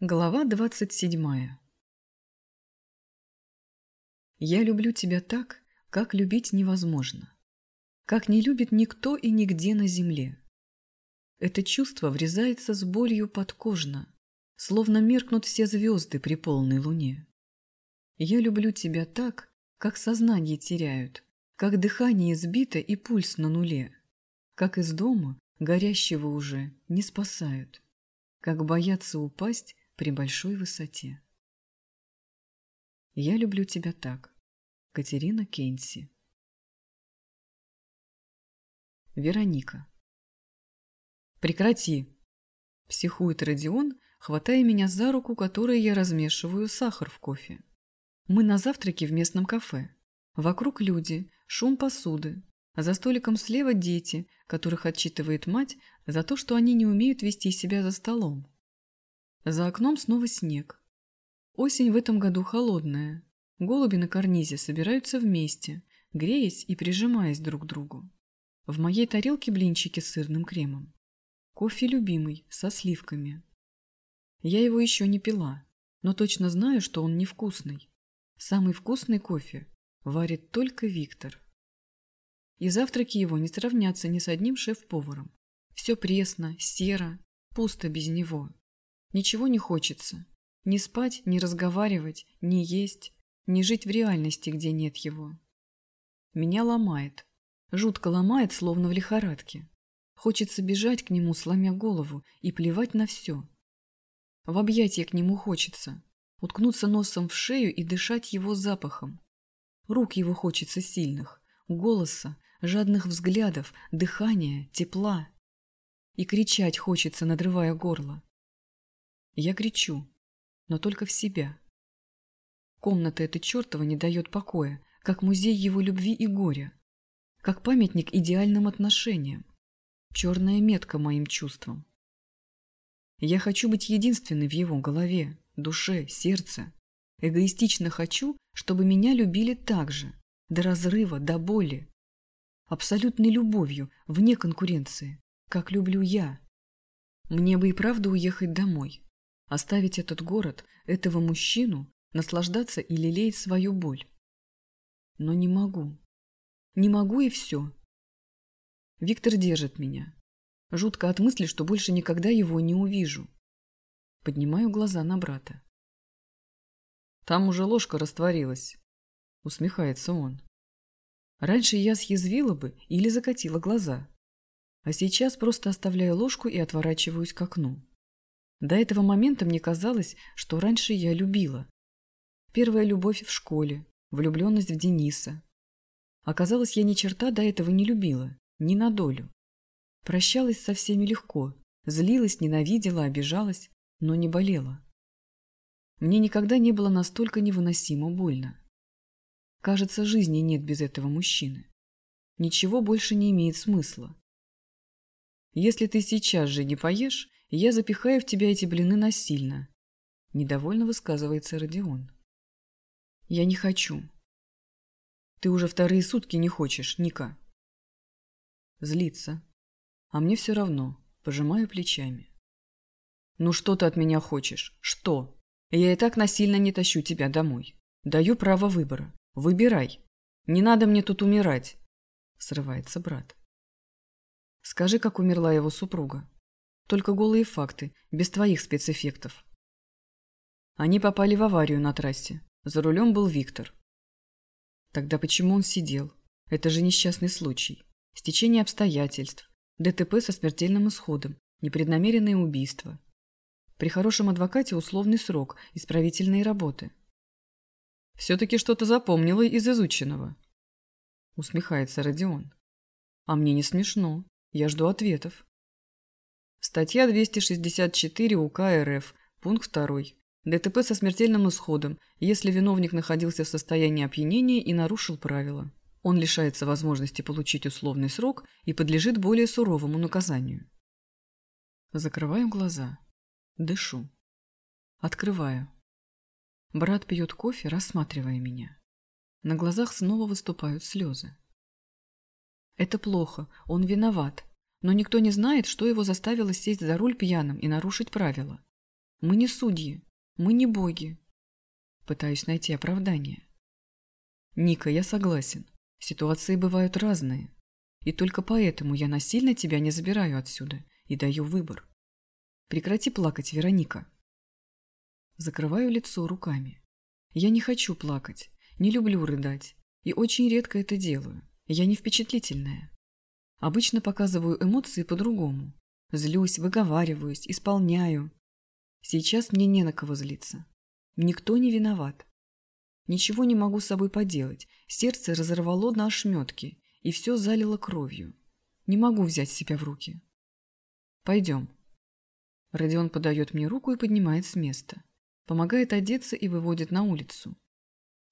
Глава двадцать седьмая Я люблю тебя так, как любить невозможно, как не любит никто и нигде на земле. Это чувство врезается с болью подкожно, словно меркнут все звезды при полной луне. Я люблю тебя так, как сознание теряют, как дыхание сбито и пульс на нуле, как из дома, горящего уже, не спасают, как боятся упасть при большой высоте. Я люблю тебя так. Катерина Кенси Вероника Прекрати! Психует Родион, хватая меня за руку, которой я размешиваю сахар в кофе. Мы на завтраке в местном кафе. Вокруг люди, шум посуды, а за столиком слева дети, которых отчитывает мать за то, что они не умеют вести себя за столом. За окном снова снег. Осень в этом году холодная. Голуби на карнизе собираются вместе, греясь и прижимаясь друг к другу. В моей тарелке блинчики с сырным кремом. Кофе любимый, со сливками. Я его еще не пила, но точно знаю, что он невкусный. Самый вкусный кофе варит только Виктор. И завтраки его не сравнятся ни с одним шеф-поваром. Все пресно, серо, пусто без него. Ничего не хочется. Ни спать, ни разговаривать, ни есть, ни жить в реальности, где нет его. Меня ломает. Жутко ломает, словно в лихорадке. Хочется бежать к нему, сломя голову, и плевать на все. В объятия к нему хочется. Уткнуться носом в шею и дышать его запахом. Рук его хочется сильных, голоса, жадных взглядов, дыхания, тепла. И кричать хочется, надрывая горло. Я кричу, но только в себя. Комната эта чертова не дает покоя, как музей его любви и горя, как памятник идеальным отношениям, черная метка моим чувствам. Я хочу быть единственной в его голове, душе, сердце. Эгоистично хочу, чтобы меня любили так же, до разрыва, до боли. Абсолютной любовью, вне конкуренции, как люблю я. Мне бы и правда уехать домой, Оставить этот город, этого мужчину, наслаждаться и лелеять свою боль. Но не могу. Не могу и все. Виктор держит меня. Жутко от мысли, что больше никогда его не увижу. Поднимаю глаза на брата. Там уже ложка растворилась. Усмехается он. Раньше я съязвила бы или закатила глаза. А сейчас просто оставляю ложку и отворачиваюсь к окну. До этого момента мне казалось, что раньше я любила. Первая любовь в школе, влюбленность в Дениса. Оказалось, я ни черта до этого не любила, ни на долю. Прощалась со всеми легко, злилась, ненавидела, обижалась, но не болела. Мне никогда не было настолько невыносимо больно. Кажется, жизни нет без этого мужчины. Ничего больше не имеет смысла. Если ты сейчас же не поешь, я запихаю в тебя эти блины насильно. Недовольно высказывается Родион. Я не хочу. Ты уже вторые сутки не хочешь, Ника. Злится. А мне все равно. Пожимаю плечами. Ну что ты от меня хочешь? Что? Я и так насильно не тащу тебя домой. Даю право выбора. Выбирай. Не надо мне тут умирать. Срывается брат. Скажи, как умерла его супруга. Только голые факты, без твоих спецэффектов. Они попали в аварию на трассе. За рулем был Виктор. Тогда почему он сидел? Это же несчастный случай. Стечение обстоятельств. ДТП со смертельным исходом. Непреднамеренное убийство. При хорошем адвокате условный срок, исправительные работы. Все-таки что-то запомнила из изученного. Усмехается Родион. А мне не смешно. Я жду ответов. Статья 264 УК РФ, пункт 2. ДТП со смертельным исходом, если виновник находился в состоянии опьянения и нарушил правила. Он лишается возможности получить условный срок и подлежит более суровому наказанию. Закрываю глаза. Дышу. Открываю. Брат пьет кофе, рассматривая меня. На глазах снова выступают слезы. Это плохо, он виноват, но никто не знает, что его заставило сесть за руль пьяным и нарушить правила. Мы не судьи, мы не боги. Пытаюсь найти оправдание. Ника, я согласен. Ситуации бывают разные. И только поэтому я насильно тебя не забираю отсюда и даю выбор. Прекрати плакать, Вероника. Закрываю лицо руками. Я не хочу плакать, не люблю рыдать. И очень редко это делаю. Я не впечатлительная. Обычно показываю эмоции по-другому. Злюсь, выговариваюсь, исполняю. Сейчас мне не на кого злиться. Никто не виноват. Ничего не могу с собой поделать. Сердце разорвало на ошметки, и все залило кровью. Не могу взять себя в руки. Пойдем. Родион подает мне руку и поднимает с места. Помогает одеться и выводит на улицу.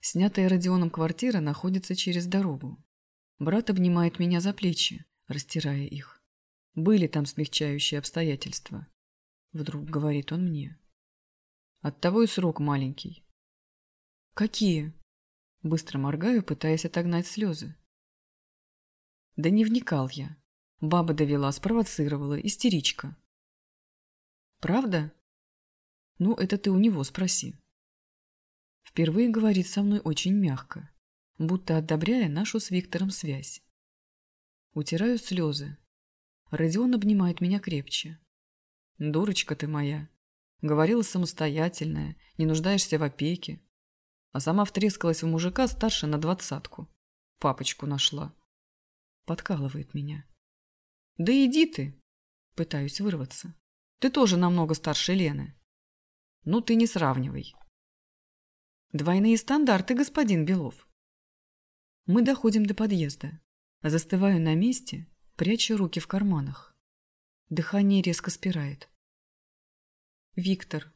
Снятая Родионом квартира находится через дорогу. Брат обнимает меня за плечи, растирая их. Были там смягчающие обстоятельства. Вдруг говорит он мне. Оттого и срок маленький. Какие? Быстро моргаю, пытаясь отогнать слезы. Да не вникал я. Баба довела, спровоцировала, истеричка. Правда? Ну, это ты у него спроси. Впервые говорит со мной очень мягко, будто одобряя нашу с Виктором связь. Утираю слезы. Родион обнимает меня крепче. Дурочка ты моя. Говорила самостоятельная, не нуждаешься в опеке. А сама втрескалась в мужика старше на двадцатку. Папочку нашла. Подкалывает меня. Да иди ты. Пытаюсь вырваться. Ты тоже намного старше Лены. Ну ты не сравнивай. Двойные стандарты, господин Белов. Мы доходим до подъезда. Застываю на месте, пряча руки в карманах. Дыхание резко спирает. Виктор.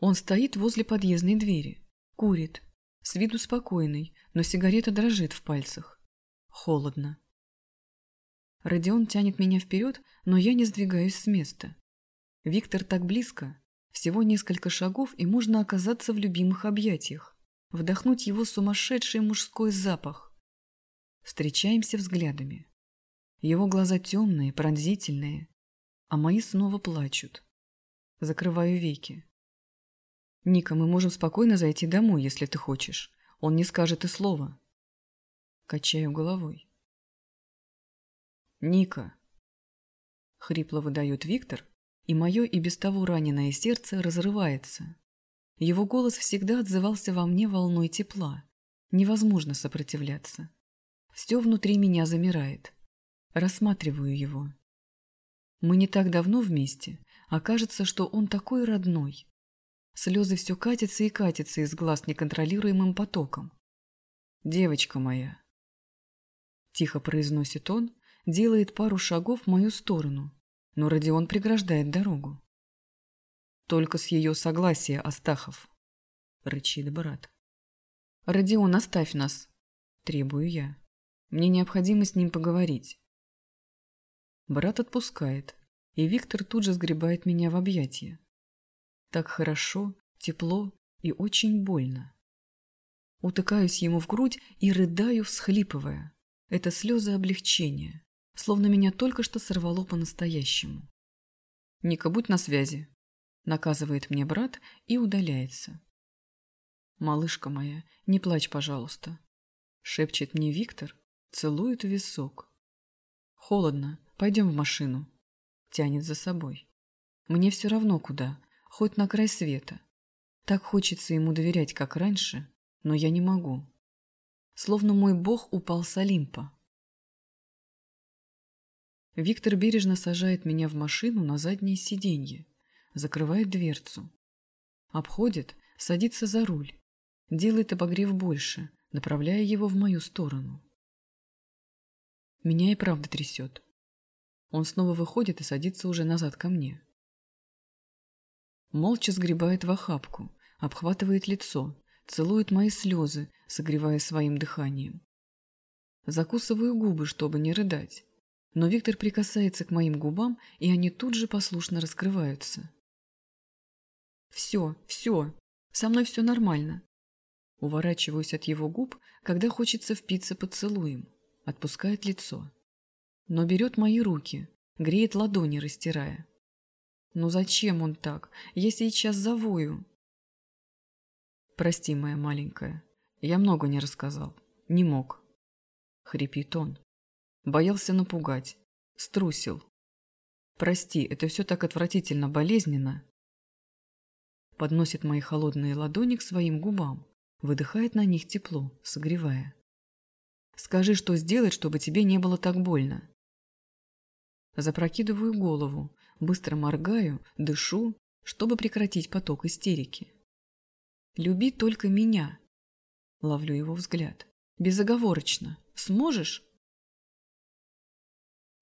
Он стоит возле подъездной двери, курит, с виду спокойный, но сигарета дрожит в пальцах. Холодно. Родион тянет меня вперед, но я не сдвигаюсь с места. Виктор так близко, всего несколько шагов, и можно оказаться в любимых объятиях, вдохнуть его сумасшедший мужской запах. Встречаемся взглядами. Его глаза темные, пронзительные, а мои снова плачут. Закрываю веки. «Ника, мы можем спокойно зайти домой, если ты хочешь. Он не скажет и слова». Качаю головой. «Ника!» Хрипло выдает Виктор, и мое и без того раненое сердце разрывается. Его голос всегда отзывался во мне волной тепла. Невозможно сопротивляться. Все внутри меня замирает. Рассматриваю его. Мы не так давно вместе, а кажется, что он такой родной. Слезы все катятся и катятся из глаз неконтролируемым потоком. «Девочка моя!» Тихо произносит он, делает пару шагов в мою сторону, но Родион преграждает дорогу. «Только с ее согласия, Астахов», — рычит брат. «Родион, оставь нас», — требую я. «Мне необходимо с ним поговорить». Брат отпускает, и Виктор тут же сгребает меня в объятия. Так хорошо, тепло и очень больно. Утыкаюсь ему в грудь и рыдаю, всхлипывая. Это слезы облегчения словно меня только что сорвало по-настоящему. «Ника, будь на связи», — наказывает мне брат и удаляется. «Малышка моя, не плачь, пожалуйста», — шепчет мне Виктор, целует висок. «Холодно, пойдем в машину», — тянет за собой. «Мне все равно куда, хоть на край света. Так хочется ему доверять, как раньше, но я не могу. Словно мой бог упал с Олимпа, Виктор бережно сажает меня в машину на заднее сиденье, закрывает дверцу. Обходит, садится за руль, делает обогрев больше, направляя его в мою сторону. Меня и правда трясет. Он снова выходит и садится уже назад ко мне. Молча сгребает в охапку, обхватывает лицо, целует мои слезы, согревая своим дыханием. Закусываю губы, чтобы не рыдать но Виктор прикасается к моим губам, и они тут же послушно раскрываются. «Все, все, со мной все нормально». Уворачиваюсь от его губ, когда хочется впиться поцелуем. Отпускает лицо. Но берет мои руки, греет ладони, растирая. Ну зачем он так? Я сейчас завою. Прости, моя маленькая. Я много не рассказал. Не мог. Хрипит он. Боялся напугать. Струсил. Прости, это все так отвратительно болезненно. Подносит мои холодные ладони к своим губам. Выдыхает на них тепло, согревая. Скажи, что сделать, чтобы тебе не было так больно. Запрокидываю голову, быстро моргаю, дышу, чтобы прекратить поток истерики. Люби только меня. Ловлю его взгляд. Безоговорочно. Сможешь?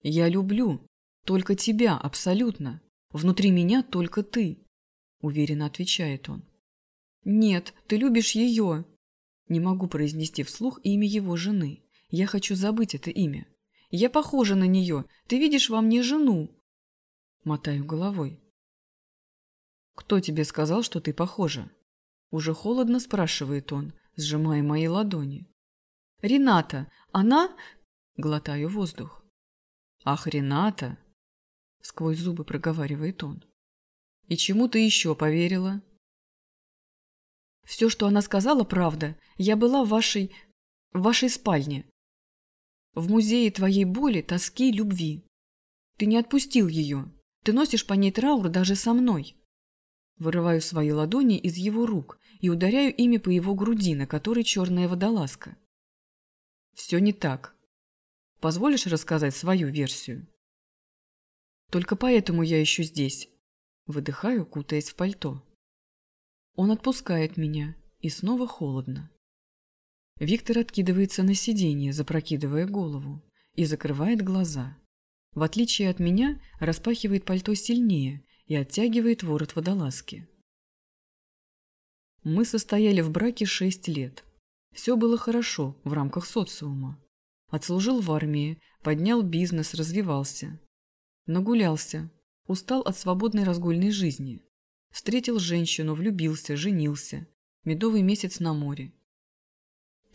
Я люблю. Только тебя, абсолютно. Внутри меня только ты. Уверенно отвечает он. Нет, ты любишь ее. Не могу произнести вслух имя его жены. Я хочу забыть это имя. Я похожа на нее. Ты видишь во мне жену. Мотаю головой. Кто тебе сказал, что ты похожа? Уже холодно спрашивает он, сжимая мои ладони. Рената, она... Глотаю воздух. Ах, Рената! Сквозь зубы проговаривает он. И чему ты еще поверила? Все, что она сказала, правда. Я была в вашей... в вашей спальне в музее твоей боли, тоски, любви. Ты не отпустил ее. Ты носишь по ней траур даже со мной. Вырываю свои ладони из его рук и ударяю ими по его груди, на которой черная водолазка. Все не так. Позволишь рассказать свою версию? Только поэтому я еще здесь. Выдыхаю, кутаясь в пальто. Он отпускает меня, и снова холодно. Виктор откидывается на сиденье, запрокидывая голову, и закрывает глаза. В отличие от меня, распахивает пальто сильнее и оттягивает ворот водолазки. Мы состояли в браке шесть лет. Все было хорошо в рамках социума. Отслужил в армии, поднял бизнес, развивался. Нагулялся, устал от свободной разгульной жизни. Встретил женщину, влюбился, женился. Медовый месяц на море.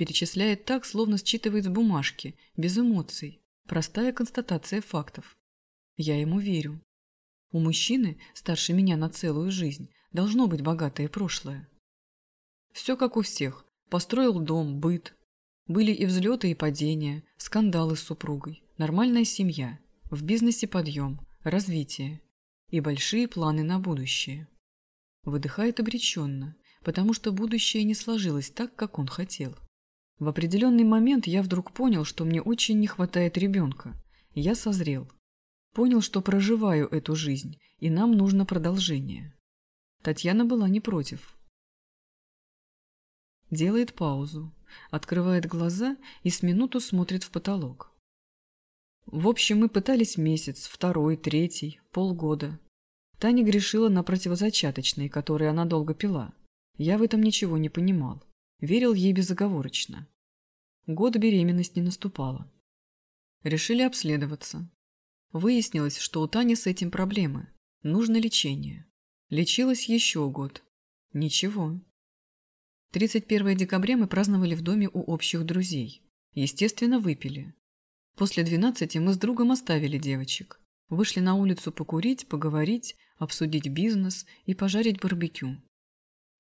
Перечисляет так, словно считывает с бумажки, без эмоций. Простая констатация фактов. Я ему верю. У мужчины, старше меня на целую жизнь, должно быть богатое прошлое. Все как у всех. Построил дом, быт. Были и взлеты, и падения, скандалы с супругой, нормальная семья, в бизнесе подъем, развитие и большие планы на будущее. Выдыхает обреченно, потому что будущее не сложилось так, как он хотел. В определенный момент я вдруг понял, что мне очень не хватает ребенка. Я созрел. Понял, что проживаю эту жизнь, и нам нужно продолжение. Татьяна была не против. Делает паузу, открывает глаза и с минуту смотрит в потолок. В общем, мы пытались месяц, второй, третий, полгода. Таня грешила на противозачаточные, которые она долго пила. Я в этом ничего не понимал. Верил ей безоговорочно. Год беременность не наступала. Решили обследоваться. Выяснилось, что у Тани с этим проблемы. Нужно лечение. Лечилась еще год. Ничего. 31 декабря мы праздновали в доме у общих друзей. Естественно, выпили. После 12 мы с другом оставили девочек. Вышли на улицу покурить, поговорить, обсудить бизнес и пожарить барбекю.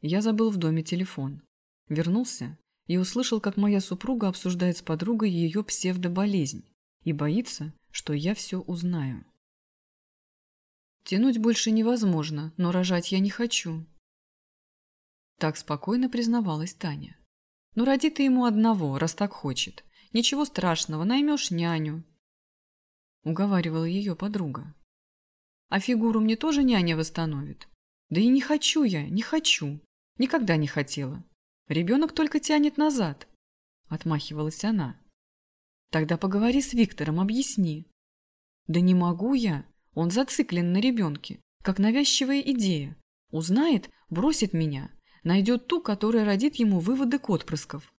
Я забыл в доме телефон. Вернулся и услышал, как моя супруга обсуждает с подругой ее псевдоболезнь и боится, что я все узнаю. Тянуть больше невозможно, но рожать я не хочу. Так спокойно признавалась Таня. Ну, роди ты ему одного, раз так хочет. Ничего страшного, наймешь няню. Уговаривала ее подруга. А фигуру мне тоже няня восстановит. Да и не хочу я, не хочу. Никогда не хотела. Ребенок только тянет назад. Отмахивалась она. Тогда поговори с Виктором, объясни. Да не могу я. Он зациклен на ребенке, как навязчивая идея. Узнает, бросит меня, найдет ту, которая родит ему выводы отпрысков.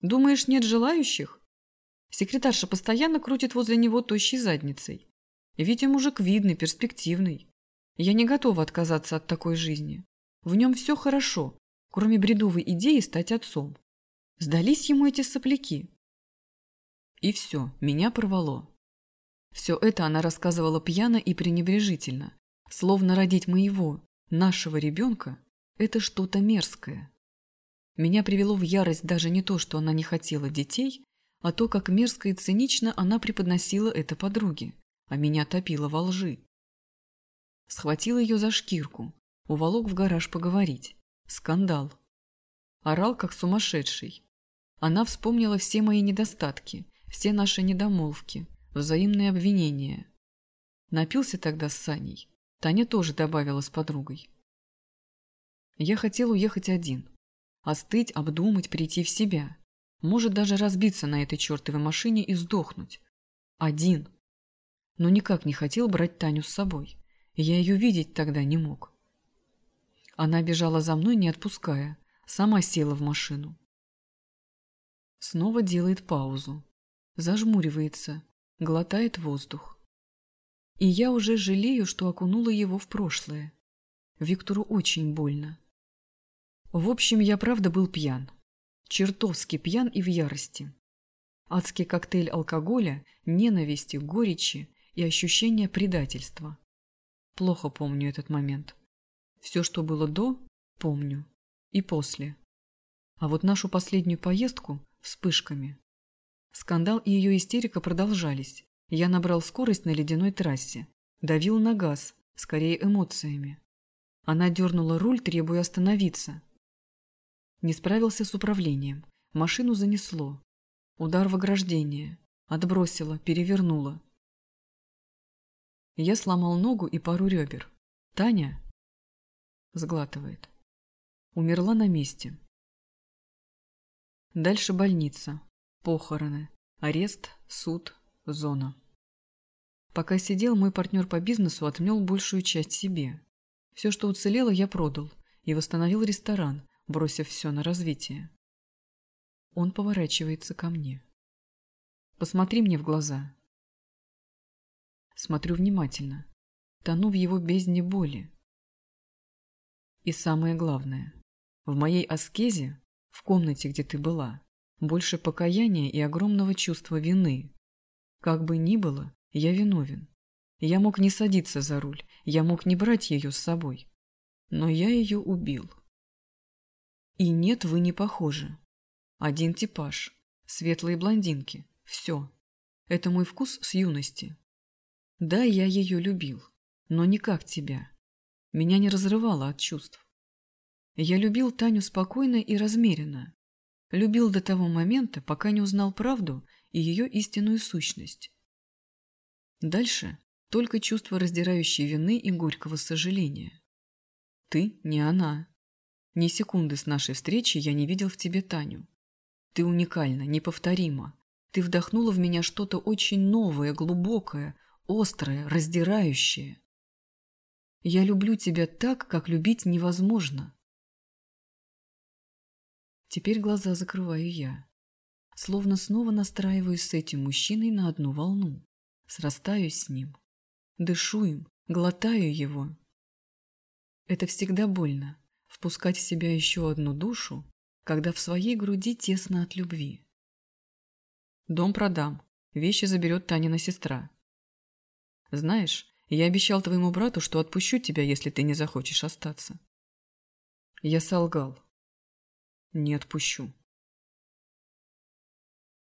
Думаешь, нет желающих? Секретарша постоянно крутит возле него тощей задницей. Витя мужик видный, перспективный. Я не готова отказаться от такой жизни. В нем все хорошо, кроме бредовой идеи стать отцом. Сдались ему эти сопляки. И все, меня порвало. Все это она рассказывала пьяно и пренебрежительно, Словно родить моего, нашего ребенка – это что-то мерзкое. Меня привело в ярость даже не то, что она не хотела детей, а то, как мерзко и цинично она преподносила это подруге, а меня топила во лжи. Схватил ее за шкирку, уволок в гараж поговорить. Скандал. Орал, как сумасшедший. Она вспомнила все мои недостатки, все наши недомолвки, взаимные обвинения. Напился тогда с Саней. Таня тоже добавила с подругой. Я хотел уехать один. Остыть, обдумать, прийти в себя. Может даже разбиться на этой чертовой машине и сдохнуть. Один. Но никак не хотел брать Таню с собой. Я ее видеть тогда не мог. Она бежала за мной, не отпуская. Сама села в машину. Снова делает паузу. Зажмуривается, глотает воздух. И я уже жалею, что окунула его в прошлое. Виктору очень больно. В общем, я правда был пьян. Чертовски пьян и в ярости. Адский коктейль алкоголя, ненависти, горечи и ощущения предательства. Плохо помню этот момент. Все, что было до, помню. И после. А вот нашу последнюю поездку вспышками. Скандал и ее истерика продолжались. Я набрал скорость на ледяной трассе. Давил на газ, скорее эмоциями. Она дернула руль, требуя остановиться. Не справился с управлением. Машину занесло. Удар в ограждение. Отбросило, перевернуло. Я сломал ногу и пару ребер. Таня сглатывает. Умерла на месте. Дальше больница, похороны, арест, суд, зона. Пока сидел, мой партнер по бизнесу отмел большую часть себе. Все, что уцелело, я продал и восстановил ресторан, бросив все на развитие. Он поворачивается ко мне. Посмотри мне в глаза. Смотрю внимательно. Тону в его бездне боли. И самое главное. В моей аскезе, в комнате, где ты была, больше покаяния и огромного чувства вины. Как бы ни было, я виновен. Я мог не садиться за руль, я мог не брать ее с собой. Но я ее убил. И нет, вы не похожи. Один типаж. Светлые блондинки. Все. Это мой вкус с юности. Да, я ее любил. Но не как тебя. Меня не разрывало от чувств. Я любил Таню спокойно и размеренно. Любил до того момента, пока не узнал правду и ее истинную сущность. Дальше только чувство раздирающей вины и горького сожаления. Ты не она. Ни секунды с нашей встречи я не видел в тебе Таню. Ты уникальна, неповторима. Ты вдохнула в меня что-то очень новое, глубокое, острое, раздирающее. Я люблю тебя так, как любить невозможно. Теперь глаза закрываю я. Словно снова настраиваюсь с этим мужчиной на одну волну. Срастаюсь с ним. Дышу им, глотаю его. Это всегда больно впускать в себя еще одну душу, когда в своей груди тесно от любви. Дом продам, вещи заберет Танина сестра. Знаешь, я обещал твоему брату, что отпущу тебя, если ты не захочешь остаться. Я солгал. Не отпущу.